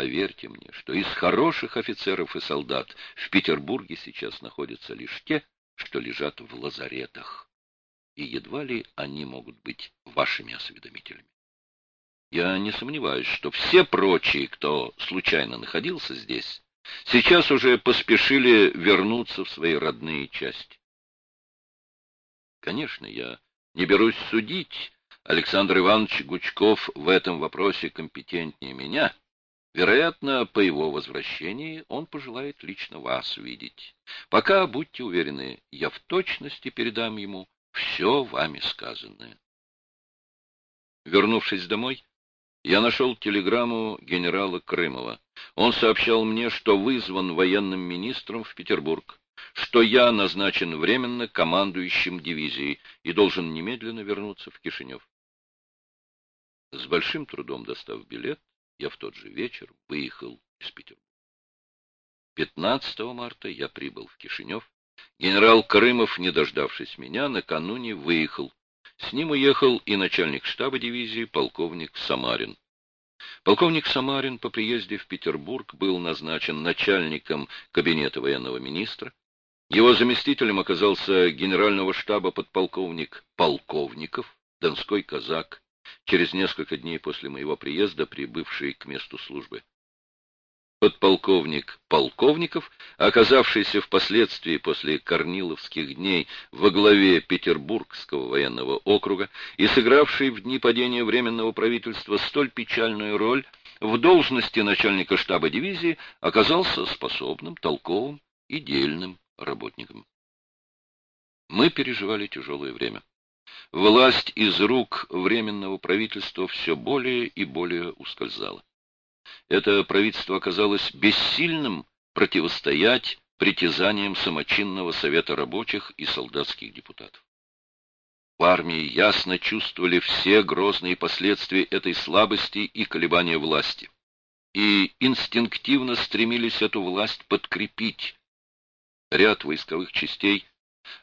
Поверьте мне, что из хороших офицеров и солдат в Петербурге сейчас находятся лишь те, что лежат в лазаретах, и едва ли они могут быть вашими осведомителями. Я не сомневаюсь, что все прочие, кто случайно находился здесь, сейчас уже поспешили вернуться в свои родные части. Конечно, я не берусь судить. Александр Иванович Гучков в этом вопросе компетентнее меня. Вероятно, по его возвращении он пожелает лично вас видеть. Пока, будьте уверены, я в точности передам ему все вами сказанное. Вернувшись домой, я нашел телеграмму генерала Крымова. Он сообщал мне, что вызван военным министром в Петербург, что я назначен временно командующим дивизией и должен немедленно вернуться в Кишинев. С большим трудом достав билет, я в тот же вечер выехал из Петербурга. 15 марта я прибыл в Кишинев. Генерал Крымов, не дождавшись меня, накануне выехал с ним уехал и начальник штаба дивизии полковник Самарин. Полковник Самарин по приезде в Петербург был назначен начальником кабинета военного министра. Его заместителем оказался генерального штаба подполковник Полковников, донской казак, через несколько дней после моего приезда прибывший к месту службы подполковник Полковников, оказавшийся впоследствии после Корниловских дней во главе Петербургского военного округа и сыгравший в дни падения Временного правительства столь печальную роль, в должности начальника штаба дивизии оказался способным, толковым и дельным работником. Мы переживали тяжелое время. Власть из рук Временного правительства все более и более ускользала это правительство оказалось бессильным противостоять притязаниям самочинного Совета рабочих и солдатских депутатов. В армии ясно чувствовали все грозные последствия этой слабости и колебания власти, и инстинктивно стремились эту власть подкрепить. Ряд войсковых частей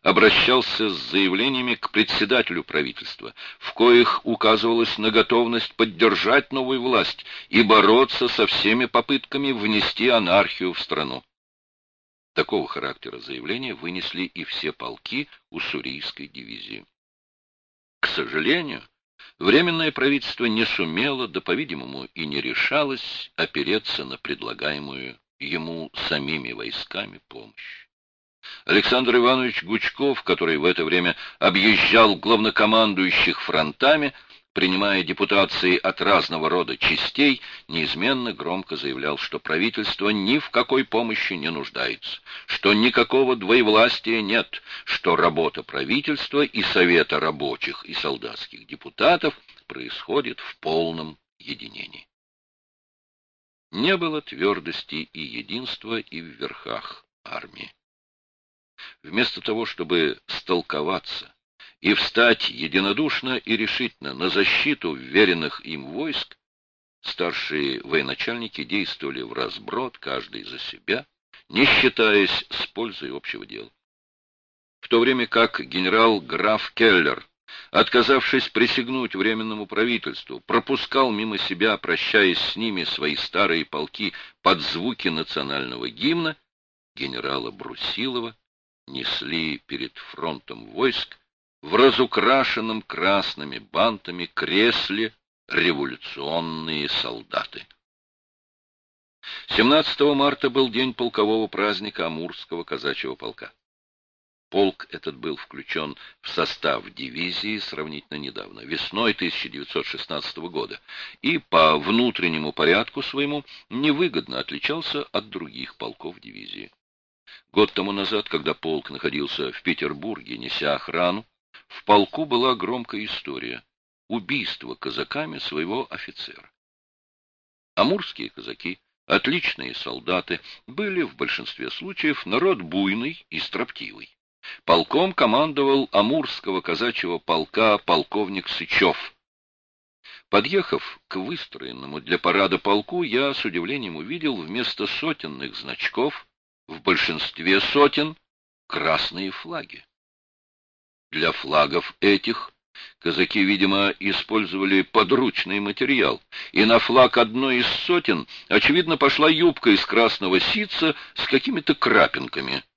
обращался с заявлениями к председателю правительства, в коих указывалось на готовность поддержать новую власть и бороться со всеми попытками внести анархию в страну. Такого характера заявления вынесли и все полки уссурийской дивизии. К сожалению, Временное правительство не сумело, да, по-видимому, и не решалось опереться на предлагаемую ему самими войсками помощь. Александр Иванович Гучков, который в это время объезжал главнокомандующих фронтами, принимая депутации от разного рода частей, неизменно громко заявлял, что правительство ни в какой помощи не нуждается, что никакого двоевластия нет, что работа правительства и Совета рабочих и солдатских депутатов происходит в полном единении. Не было твердости и единства и в верхах армии. Вместо того, чтобы столковаться и встать единодушно и решительно на защиту веренных им войск, старшие военачальники действовали в разброд, каждый за себя, не считаясь с пользой общего дела. В то время как генерал-граф Келлер, отказавшись присягнуть Временному правительству, пропускал мимо себя, прощаясь с ними, свои старые полки под звуки национального гимна, генерала Брусилова несли перед фронтом войск в разукрашенном красными бантами кресле революционные солдаты. 17 марта был день полкового праздника Амурского казачьего полка. Полк этот был включен в состав дивизии сравнительно недавно, весной 1916 года, и по внутреннему порядку своему невыгодно отличался от других полков дивизии. Год тому назад, когда полк находился в Петербурге, неся охрану, в полку была громкая история — убийство казаками своего офицера. Амурские казаки, отличные солдаты, были в большинстве случаев народ буйный и строптивый. Полком командовал Амурского казачьего полка полковник Сычев. Подъехав к выстроенному для парада полку, я с удивлением увидел вместо сотенных значков в большинстве сотен красные флаги. Для флагов этих Казаки, видимо, использовали подручный материал, и на флаг одной из сотен, очевидно, пошла юбка из красного ситца с какими-то крапинками —